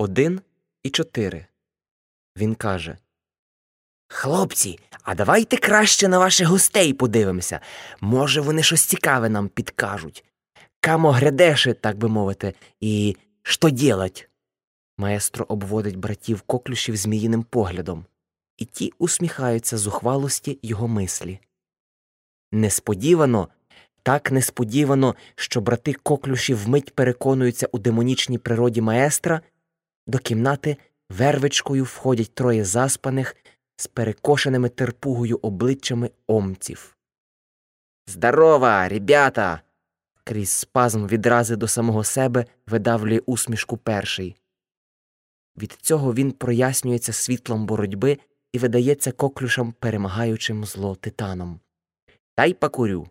один і чотири. Він каже Хлопці, а давайте краще на ваших гостей подивимося. Може, вони щось цікаве нам підкажуть. Камо грядеше, так би мовити, і що ділать? Маестро обводить братів коклюшів зміїним поглядом, і ті усміхаються з ухвалості його мислі. Несподівано, так несподівано, що брати коклюші вмить переконуються у демонічній природі маестра, до кімнати вервичкою входять троє заспаних з перекошеними терпугою обличчями омців. Здорова, ребята. крізь спазм відрази до самого себе видавлює усмішку перший. Від цього він прояснюється світлом боротьби і видається коклюшам перемагаючим зло титаном. Та й покурю.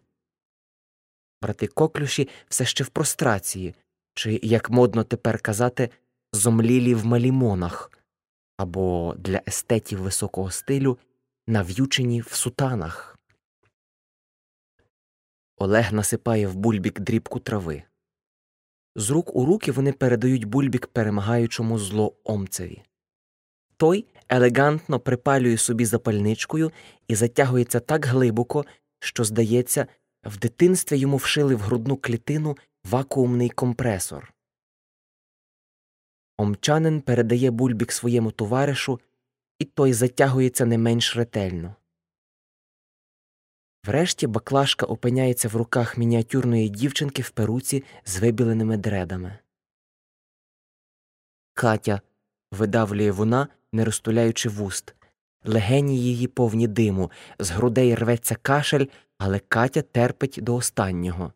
Брати коклюші все ще в прострації, чи, як модно тепер казати, зомлілі в малімонах, або для естетів високого стилю нав'ючені в сутанах. Олег насипає в бульбік дрібку трави. З рук у руки вони передають бульбік перемагаючому зло омцеві. Той елегантно припалює собі запальничкою і затягується так глибоко, що, здається, в дитинстві йому вшили в грудну клітину вакуумний компресор. Омчанин передає бульбік своєму товаришу, і той затягується не менш ретельно. Врешті баклажка опиняється в руках мініатюрної дівчинки в перуці з вибіленими дредами. Катя видавлює вона, не розтуляючи вуст. Легені її повні диму, з грудей рветься кашель, але Катя терпить до останнього.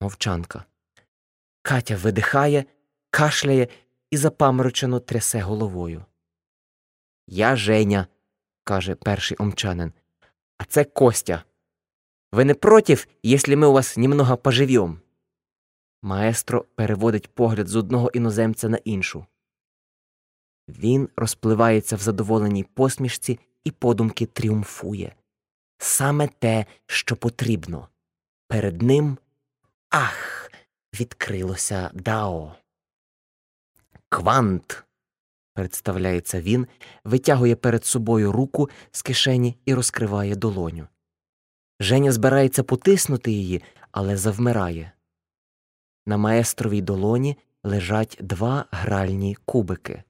Мовчанка. Катя видихає, кашляє і запаморочено трясе головою. Я Женя, каже перший омчанин. А це Костя. Ви не против, якщо ми у вас немного поживем? Маестро переводить погляд з одного іноземця на іншу. Він розпливається в задоволеній посмішці і подумки тріумфує. Саме те, що потрібно. Перед ним ах, відкрилося дао. Квант. представляється він, витягує перед собою руку з кишені і розкриває долоню. Женя збирається потиснути її, але завмирає. На маестровій долоні лежать два гральні кубики.